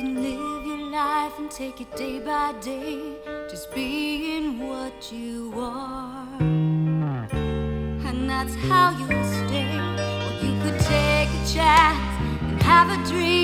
can live your life and take it day by day, just being what you are. And that's how you'll stay. Or you could take a chance and have a dream.